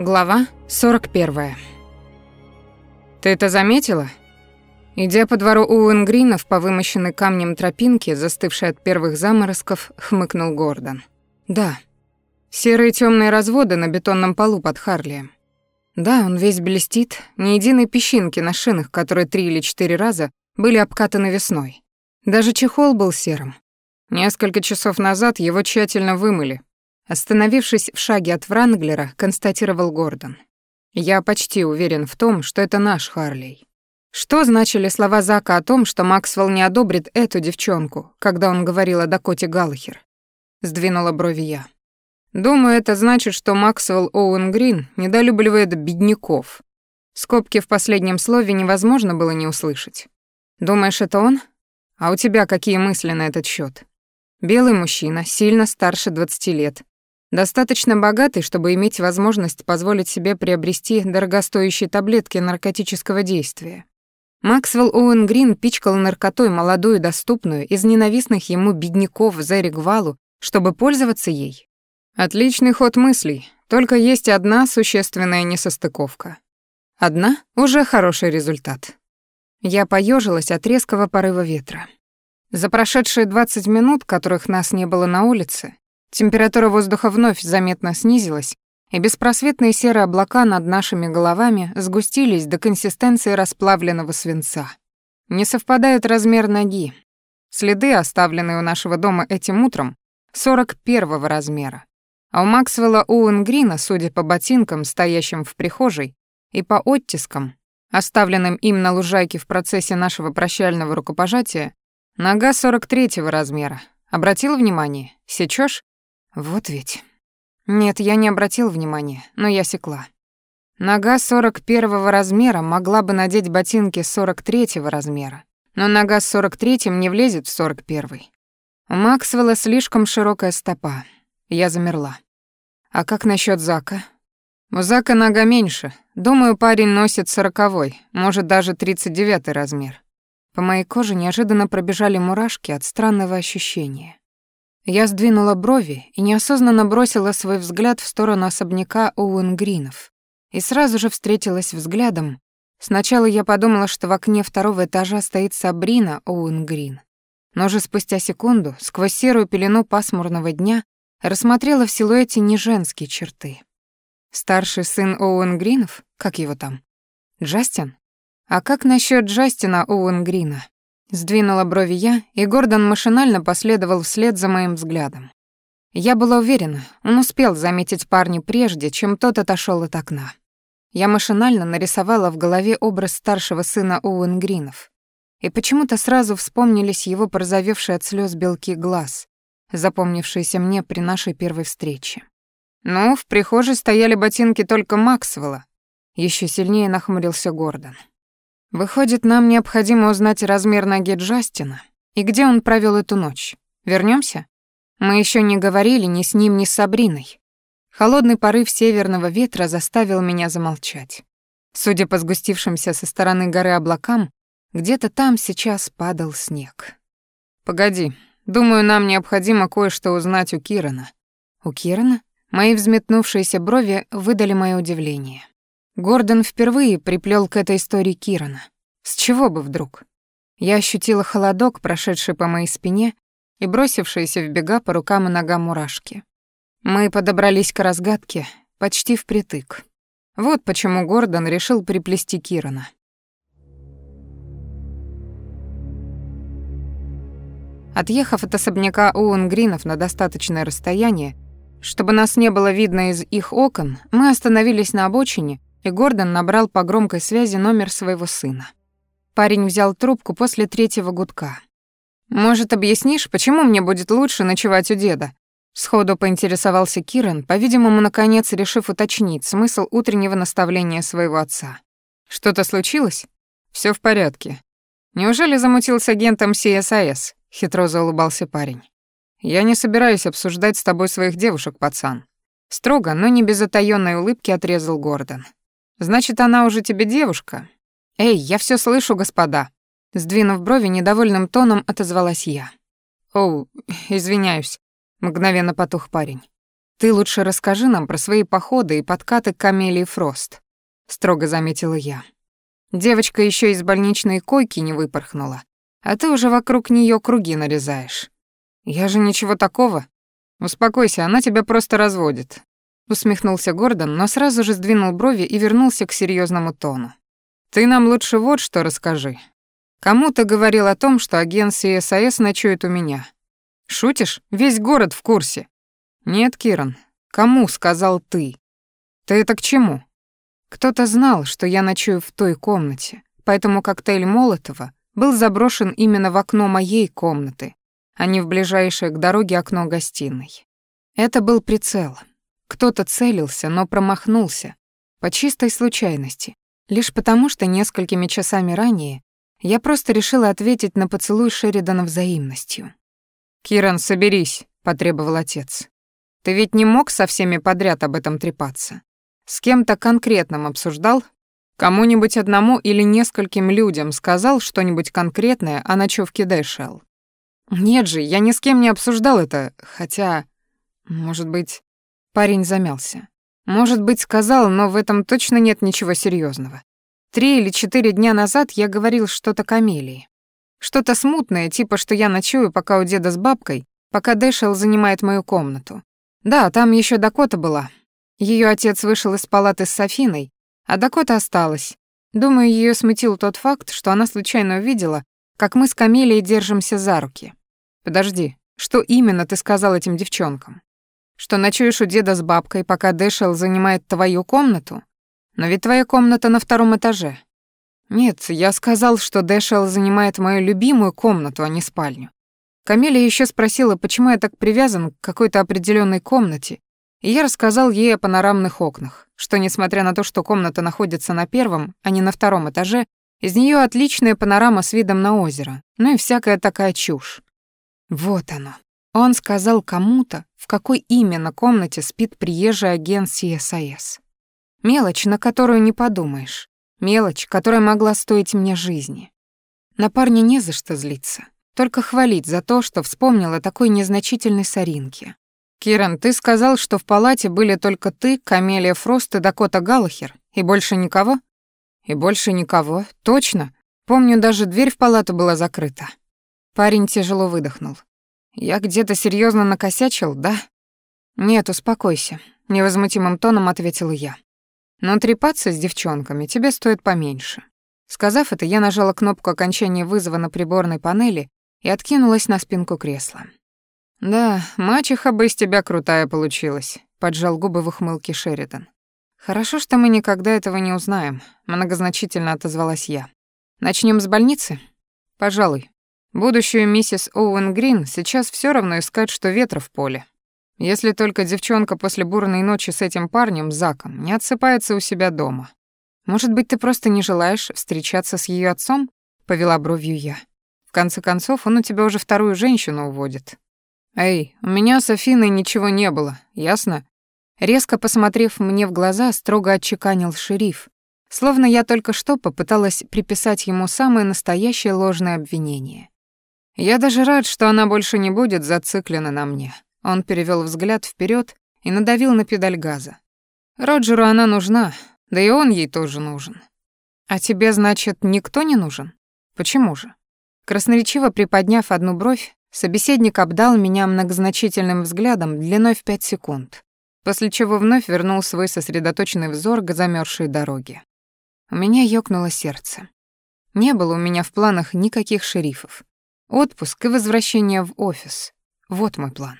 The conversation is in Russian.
Глава 41. «Ты это заметила?» Идя по двору Уэнгринов по вымощенной камнем тропинке, застывшей от первых заморозков, хмыкнул Гордон. «Да. Серые темные разводы на бетонном полу под Харлием. Да, он весь блестит, ни единой песчинки на шинах, которые три или четыре раза были обкатаны весной. Даже чехол был серым. Несколько часов назад его тщательно вымыли, Остановившись в шаге от Вранглера, констатировал Гордон. «Я почти уверен в том, что это наш Харлей». Что значили слова Зака о том, что Максвелл не одобрит эту девчонку, когда он говорил о Дакоте Галлахер? Сдвинула брови я. Думаю, это значит, что Максвелл Оуэн Грин недолюбливает бедняков. Скобки в последнем слове невозможно было не услышать. Думаешь, это он? А у тебя какие мысли на этот счет? Белый мужчина, сильно старше 20 лет, Достаточно богатый, чтобы иметь возможность позволить себе приобрести дорогостоящие таблетки наркотического действия. Максвелл Оуэн Грин пичкал наркотой молодую доступную из ненавистных ему бедняков за Ригвалу, чтобы пользоваться ей. Отличный ход мыслей, только есть одна существенная несостыковка. Одна — уже хороший результат. Я поежилась от резкого порыва ветра. За прошедшие 20 минут, которых нас не было на улице, Температура воздуха вновь заметно снизилась, и беспросветные серые облака над нашими головами сгустились до консистенции расплавленного свинца. Не совпадает размер ноги. Следы, оставленные у нашего дома этим утром, 41 размера. А у Максвелла Уэнгрина, судя по ботинкам, стоящим в прихожей, и по оттискам, оставленным им на лужайке в процессе нашего прощального рукопожатия, нога 43 размера. Обратил внимание? Сечёшь? Вот ведь. Нет, я не обратил внимания, но я секла. Нога 41 размера могла бы надеть ботинки 43 размера, но нога с 43-м не влезет в 41. У Максвелла слишком широкая стопа. Я замерла. А как насчет Зака? У Зака нога меньше. Думаю, парень носит сороковой, может даже 39 размер. По моей коже неожиданно пробежали мурашки от странного ощущения. Я сдвинула брови и неосознанно бросила свой взгляд в сторону особняка Оуэнгринов. И сразу же встретилась взглядом. Сначала я подумала, что в окне второго этажа стоит Сабрина Оуэнгрин. Но уже спустя секунду, сквозь серую пелену пасмурного дня, рассмотрела в силуэте не женские черты. Старший сын Оуэнгринов? Как его там? Джастин? А как насчет Джастина Оуэнгрина? Сдвинула брови я, и Гордон машинально последовал вслед за моим взглядом. Я была уверена, он успел заметить парня прежде, чем тот отошел от окна. Я машинально нарисовала в голове образ старшего сына Оуэн Гринов. И почему-то сразу вспомнились его порозовевшие от слез белки глаз, запомнившиеся мне при нашей первой встрече. Ну, в прихожей стояли ботинки только Максвелла. Еще сильнее нахмурился Гордон. Выходит, нам необходимо узнать размер ноги Джастина и где он провел эту ночь. Вернемся? Мы еще не говорили ни с ним, ни с Сабриной. Холодный порыв северного ветра заставил меня замолчать. Судя по сгустившимся со стороны горы облакам, где-то там сейчас падал снег. Погоди, думаю, нам необходимо кое-что узнать у Кирана. У Кирана? Мои взметнувшиеся брови выдали мое удивление. Гордон впервые приплел к этой истории Кирана. С чего бы вдруг? Я ощутила холодок, прошедший по моей спине, и бросившиеся в бега по рукам и ногам мурашки. Мы подобрались к разгадке почти впритык. Вот почему Гордон решил приплести Кирана. Отъехав от особняка Уэнгринов на достаточное расстояние, чтобы нас не было видно из их окон, мы остановились на обочине и Гордон набрал по громкой связи номер своего сына. Парень взял трубку после третьего гудка. «Может, объяснишь, почему мне будет лучше ночевать у деда?» Сходу поинтересовался Киран, по-видимому, наконец решив уточнить смысл утреннего наставления своего отца. «Что-то случилось?» Все в порядке. Неужели замутил с агентом CSIS?» — хитро заулыбался парень. «Я не собираюсь обсуждать с тобой своих девушек, пацан». Строго, но не без затаённой улыбки отрезал Гордон. Значит, она уже тебе девушка? Эй, я все слышу, господа. Сдвинув брови, недовольным тоном отозвалась я. Оу, извиняюсь. Мгновенно потух парень. Ты лучше расскажи нам про свои походы и подкаты к Камелии Фрост, строго заметила я. Девочка еще из больничной койки не выпорхнула, а ты уже вокруг нее круги нарезаешь. Я же ничего такого. Успокойся, она тебя просто разводит. Усмехнулся Гордон, но сразу же сдвинул брови и вернулся к серьезному тону. Ты нам лучше вот что расскажи. Кому ты говорил о том, что агент СС ночует у меня? Шутишь? Весь город в курсе. Нет, Киран. Кому сказал ты? Ты это к чему? Кто-то знал, что я ночую в той комнате, поэтому коктейль Молотова был заброшен именно в окно моей комнаты, а не в ближайшее к дороге окно гостиной. Это был прицел. Кто-то целился, но промахнулся. По чистой случайности. Лишь потому, что несколькими часами ранее я просто решила ответить на поцелуй Шеридана взаимностью. «Киран, соберись», — потребовал отец. «Ты ведь не мог со всеми подряд об этом трепаться? С кем-то конкретным обсуждал? Кому-нибудь одному или нескольким людям сказал что-нибудь конкретное о ночевке Дэшел? Нет же, я ни с кем не обсуждал это, хотя... Может быть... Парень замялся. Может быть, сказал, но в этом точно нет ничего серьезного. Три или четыре дня назад я говорил что-то Камелии. Что-то смутное, типа, что я ночую пока у деда с бабкой, пока Дэшел занимает мою комнату. Да, там еще Дакота была, ее отец вышел из палаты с Софиной, а Дакота осталась. Думаю, ее смутил тот факт, что она случайно увидела, как мы с Камелией держимся за руки. Подожди, что именно ты сказал этим девчонкам? Что ночуешь у деда с бабкой, пока Дэшел занимает твою комнату? Но ведь твоя комната на втором этаже. Нет, я сказал, что Дэшел занимает мою любимую комнату, а не спальню. Камелия еще спросила, почему я так привязан к какой-то определенной комнате, и я рассказал ей о панорамных окнах, что, несмотря на то, что комната находится на первом, а не на втором этаже, из нее отличная панорама с видом на озеро, ну и всякая такая чушь. Вот оно. Он сказал кому-то, в какой именно комнате спит приезжий агент CSIS. Мелочь, на которую не подумаешь. Мелочь, которая могла стоить мне жизни. На парня не за что злиться. Только хвалить за то, что вспомнила такой незначительной соринке. «Киран, ты сказал, что в палате были только ты, Камелия Фрост и Дакота Галлахер, и больше никого?» «И больше никого, точно. Помню, даже дверь в палату была закрыта». Парень тяжело выдохнул. «Я где-то серьезно накосячил, да?» «Нет, успокойся», — невозмутимым тоном ответила я. «Но трепаться с девчонками тебе стоит поменьше». Сказав это, я нажала кнопку окончания вызова на приборной панели и откинулась на спинку кресла. «Да, мачеха бы из тебя крутая получилась», — поджал губы в ухмылке Шеридан. «Хорошо, что мы никогда этого не узнаем», — многозначительно отозвалась я. Начнем с больницы?» «Пожалуй. Будущую миссис Оуэн Грин сейчас все равно искать, что ветра в поле. Если только девчонка после бурной ночи с этим парнем, Заком, не отсыпается у себя дома. Может быть, ты просто не желаешь встречаться с ее отцом?» — повела бровью я. «В конце концов, он у тебя уже вторую женщину уводит». «Эй, у меня с Афиной ничего не было, ясно?» Резко посмотрев мне в глаза, строго отчеканил шериф, словно я только что попыталась приписать ему самое настоящее ложное обвинение. «Я даже рад, что она больше не будет зациклена на мне». Он перевел взгляд вперед и надавил на педаль газа. «Роджеру она нужна, да и он ей тоже нужен». «А тебе, значит, никто не нужен? Почему же?» Красноречиво приподняв одну бровь, Собеседник обдал меня многозначительным взглядом длиной в пять секунд, после чего вновь вернул свой сосредоточенный взор к замерзшей дороге. У меня ёкнуло сердце. Не было у меня в планах никаких шерифов. Отпуск и возвращение в офис. Вот мой план.